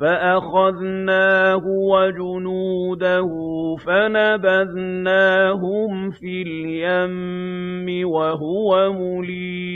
فَأَخَذْنَاهُ وَجُنُودَهُ فَنَبَذْنَاهُمْ فِي الْيَمِّ وَهُوَ مُلِيمٌ